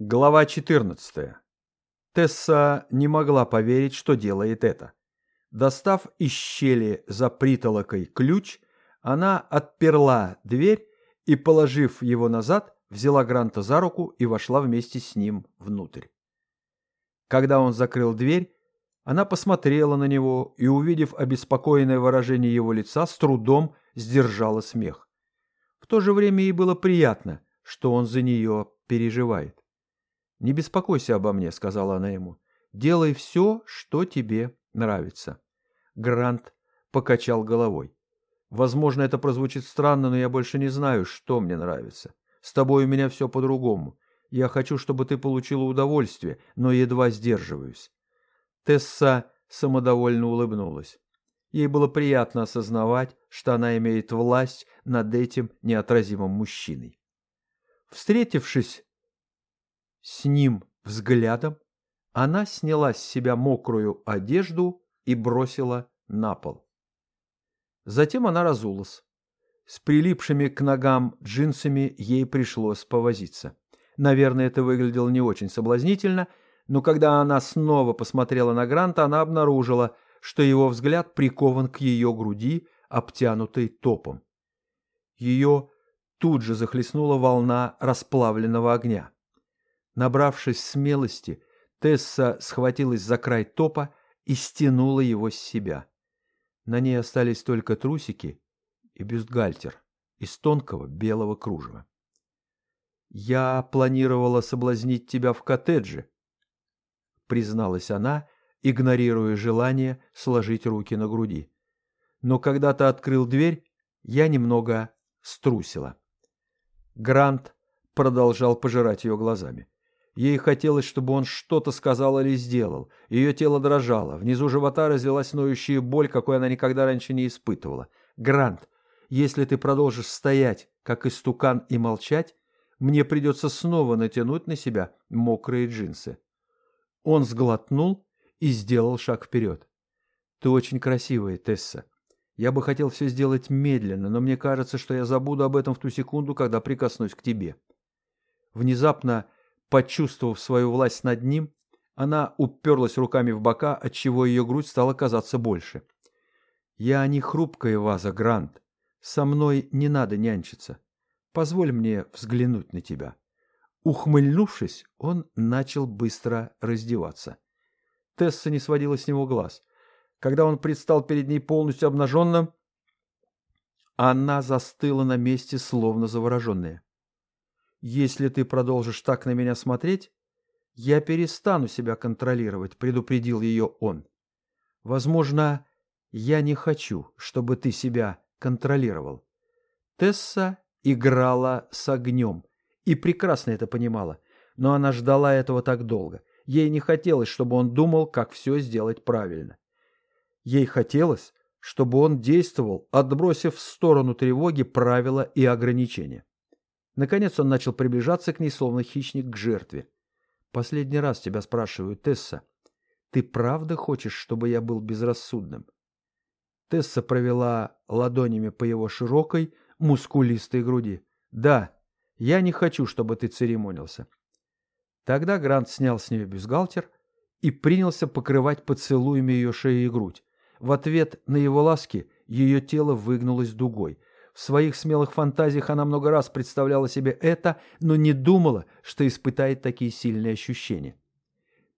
Глава 14. Тесса не могла поверить, что делает это. Достав из щели за притолокой ключ, она отперла дверь и, положив его назад, взяла Гранта за руку и вошла вместе с ним внутрь. Когда он закрыл дверь, она посмотрела на него и, увидев обеспокоенное выражение его лица, с трудом сдержала смех. В то же время ей было приятно, что он за нее переживает. «Не беспокойся обо мне», — сказала она ему. «Делай все, что тебе нравится». Грант покачал головой. «Возможно, это прозвучит странно, но я больше не знаю, что мне нравится. С тобой у меня все по-другому. Я хочу, чтобы ты получила удовольствие, но едва сдерживаюсь». Тесса самодовольно улыбнулась. Ей было приятно осознавать, что она имеет власть над этим неотразимым мужчиной. Встретившись с ним взглядом она сняла с себя мокрую одежду и бросила на пол. Затем она разулась. С прилипшими к ногам джинсами ей пришлось повозиться. Наверное, это выглядело не очень соблазнительно, но когда она снова посмотрела на Гранта, она обнаружила, что его взгляд прикован к ее груди, обтянутой топом. Ее тут же захлестнула волна расплавленного огня. Набравшись смелости, Тесса схватилась за край топа и стянула его с себя. На ней остались только трусики и бюстгальтер из тонкого белого кружева. «Я планировала соблазнить тебя в коттедже», — призналась она, игнорируя желание сложить руки на груди. «Но когда ты открыл дверь, я немного струсила». Грант продолжал пожирать ее глазами. Ей хотелось, чтобы он что-то сказал или сделал. Ее тело дрожало. Внизу живота разлилась ноющая боль, какой она никогда раньше не испытывала. «Грант, если ты продолжишь стоять, как истукан, и молчать, мне придется снова натянуть на себя мокрые джинсы». Он сглотнул и сделал шаг вперед. «Ты очень красивая, Тесса. Я бы хотел все сделать медленно, но мне кажется, что я забуду об этом в ту секунду, когда прикоснусь к тебе». Внезапно Почувствовав свою власть над ним, она уперлась руками в бока, отчего ее грудь стала казаться больше. «Я не хрупкая ваза, Грант. Со мной не надо нянчиться. Позволь мне взглянуть на тебя». Ухмыльнувшись, он начал быстро раздеваться. Тесса не сводила с него глаз. Когда он предстал перед ней полностью обнаженным, она застыла на месте, словно завороженная. «Если ты продолжишь так на меня смотреть, я перестану себя контролировать», — предупредил ее он. «Возможно, я не хочу, чтобы ты себя контролировал». Тесса играла с огнем и прекрасно это понимала, но она ждала этого так долго. Ей не хотелось, чтобы он думал, как все сделать правильно. Ей хотелось, чтобы он действовал, отбросив в сторону тревоги правила и ограничения. Наконец он начал приближаться к ней, словно хищник к жертве. «Последний раз тебя спрашиваю, Тесса, ты правда хочешь, чтобы я был безрассудным?» Тесса провела ладонями по его широкой, мускулистой груди. «Да, я не хочу, чтобы ты церемонился». Тогда Грант снял с нее бюстгальтер и принялся покрывать поцелуями ее шею и грудь. В ответ на его ласки ее тело выгнулось дугой – в своих смелых фантазиях она много раз представляла себе это, но не думала, что испытает такие сильные ощущения.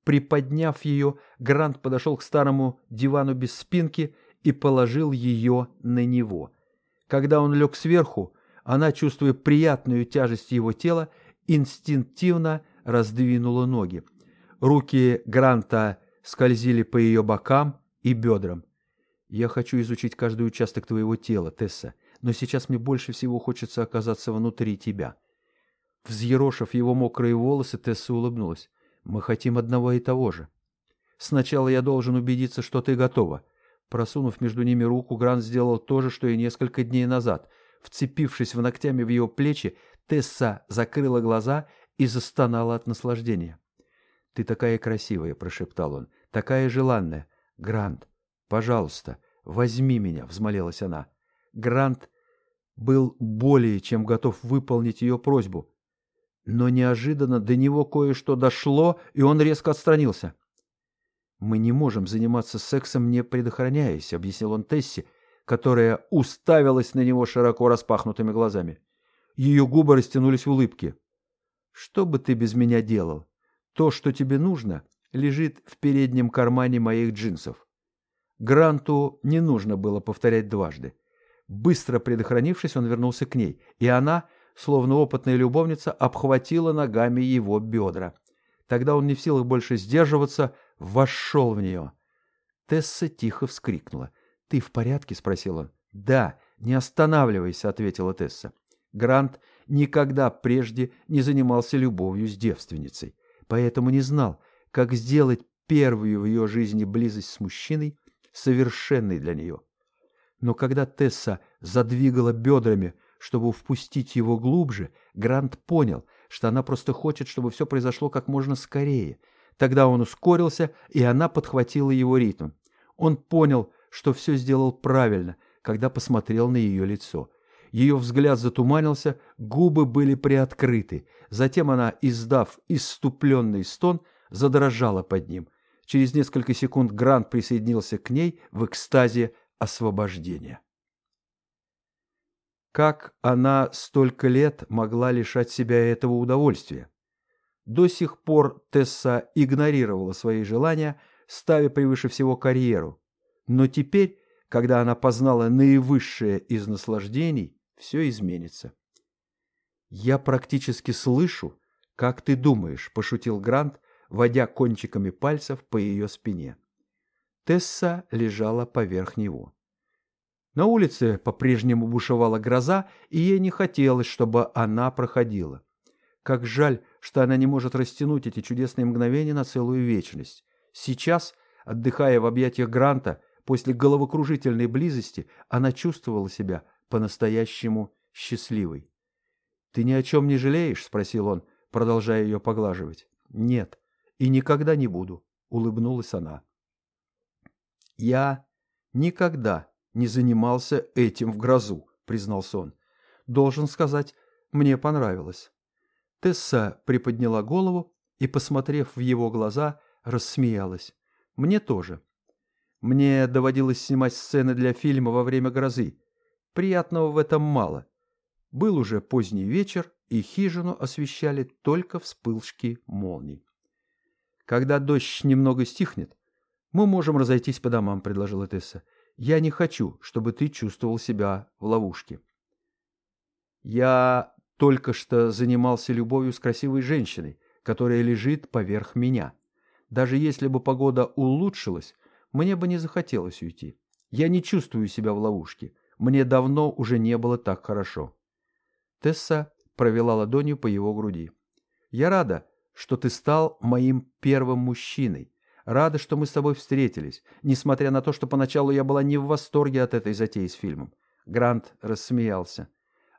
Приподняв ее, Грант подошел к старому дивану без спинки и положил ее на него. Когда он лег сверху, она, чувствуя приятную тяжесть его тела, инстинктивно раздвинула ноги. Руки Гранта скользили по ее бокам и бедрам. «Я хочу изучить каждый участок твоего тела, Тесса но сейчас мне больше всего хочется оказаться внутри тебя». Взъерошив его мокрые волосы, Тесса улыбнулась. «Мы хотим одного и того же. Сначала я должен убедиться, что ты готова». Просунув между ними руку, Грант сделал то же, что и несколько дней назад. Вцепившись в ногтями в его плечи, Тесса закрыла глаза и застонала от наслаждения. «Ты такая красивая», — прошептал он, — «такая желанная. Грант, пожалуйста, возьми меня», — взмолилась она. Грант был более чем готов выполнить ее просьбу. Но неожиданно до него кое-что дошло, и он резко отстранился. «Мы не можем заниматься сексом, не предохраняясь», — объяснил он Тесси, которая уставилась на него широко распахнутыми глазами. Ее губы растянулись в улыбке. «Что бы ты без меня делал? То, что тебе нужно, лежит в переднем кармане моих джинсов». Гранту не нужно было повторять дважды. Быстро предохранившись, он вернулся к ней, и она, словно опытная любовница, обхватила ногами его бедра. Тогда он не в силах больше сдерживаться, вошел в нее. Тесса тихо вскрикнула. «Ты в порядке?» — спросил он. «Да, не останавливайся», — ответила Тесса. Грант никогда прежде не занимался любовью с девственницей, поэтому не знал, как сделать первую в ее жизни близость с мужчиной совершенной для нее. Но когда Тесса задвигала бедрами, чтобы впустить его глубже, Грант понял, что она просто хочет, чтобы все произошло как можно скорее. Тогда он ускорился, и она подхватила его ритм. Он понял, что все сделал правильно, когда посмотрел на ее лицо. Ее взгляд затуманился, губы были приоткрыты. Затем она, издав иступленный стон, задрожала под ним. Через несколько секунд Грант присоединился к ней в экстазе освобождения. Как она столько лет могла лишать себя этого удовольствия? До сих пор Тесса игнорировала свои желания, ставя превыше всего карьеру. Но теперь, когда она познала наивысшее из наслаждений, все изменится. «Я практически слышу, как ты думаешь», – пошутил Грант, водя кончиками пальцев по ее спине. Тесса лежала поверх него. На улице по-прежнему бушевала гроза, и ей не хотелось, чтобы она проходила. Как жаль, что она не может растянуть эти чудесные мгновения на целую вечность. Сейчас, отдыхая в объятиях Гранта, после головокружительной близости, она чувствовала себя по-настоящему счастливой. «Ты ни о чем не жалеешь?» – спросил он, продолжая ее поглаживать. «Нет, и никогда не буду», – улыбнулась она. «Я никогда не занимался этим в грозу», — признался он. «Должен сказать, мне понравилось». Тесса приподняла голову и, посмотрев в его глаза, рассмеялась. «Мне тоже. Мне доводилось снимать сцены для фильма во время грозы. Приятного в этом мало. Был уже поздний вечер, и хижину освещали только вспышки молний. Когда дождь немного стихнет, мы можем разойтись по домам, предложила Тесса. Я не хочу, чтобы ты чувствовал себя в ловушке. Я только что занимался любовью с красивой женщиной, которая лежит поверх меня. Даже если бы погода улучшилась, мне бы не захотелось уйти. Я не чувствую себя в ловушке. Мне давно уже не было так хорошо. Тесса провела ладонью по его груди. Я рада, что ты стал моим первым мужчиной, Рада, что мы с тобой встретились, несмотря на то, что поначалу я была не в восторге от этой затеи с фильмом. Грант рассмеялся.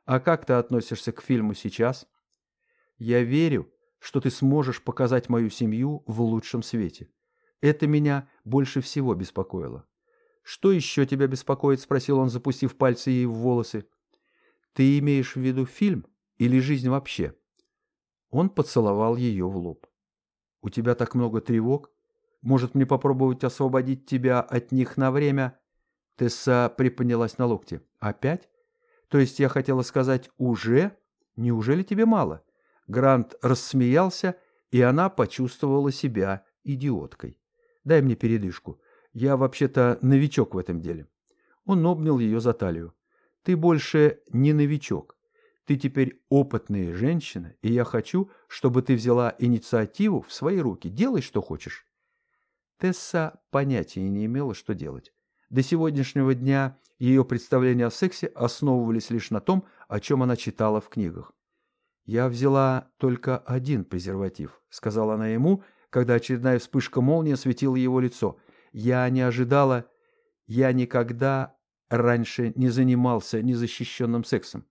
А как ты относишься к фильму сейчас? Я верю, что ты сможешь показать мою семью в лучшем свете. Это меня больше всего беспокоило. Что еще тебя беспокоит? Спросил он, запустив пальцы ей в волосы. Ты имеешь в виду фильм или жизнь вообще? Он поцеловал ее в лоб. У тебя так много тревог? Может, мне попробовать освободить тебя от них на время?» Тесса приподнялась на локте. «Опять? То есть я хотела сказать «уже»? Неужели тебе мало?» Грант рассмеялся, и она почувствовала себя идиоткой. «Дай мне передышку. Я вообще-то новичок в этом деле». Он обнял ее за талию. «Ты больше не новичок. Ты теперь опытная женщина, и я хочу, чтобы ты взяла инициативу в свои руки. Делай, что хочешь». Тесса понятия не имела, что делать. До сегодняшнего дня ее представления о сексе основывались лишь на том, о чем она читала в книгах. «Я взяла только один презерватив», — сказала она ему, когда очередная вспышка молнии осветила его лицо. «Я не ожидала... Я никогда раньше не занимался незащищенным сексом.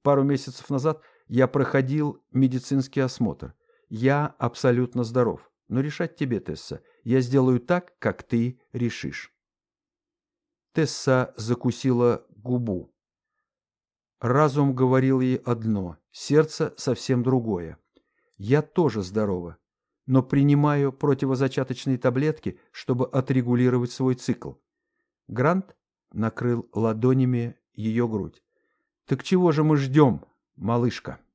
Пару месяцев назад я проходил медицинский осмотр. Я абсолютно здоров. Но решать тебе, Тесса. Я сделаю так, как ты решишь. Тесса закусила губу. Разум говорил ей одно, сердце совсем другое. Я тоже здорова, но принимаю противозачаточные таблетки, чтобы отрегулировать свой цикл. Грант накрыл ладонями ее грудь. «Так чего же мы ждем, малышка?»